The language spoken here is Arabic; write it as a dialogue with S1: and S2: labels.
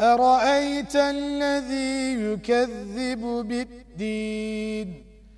S1: أرأيت الذي يكذب بالدين؟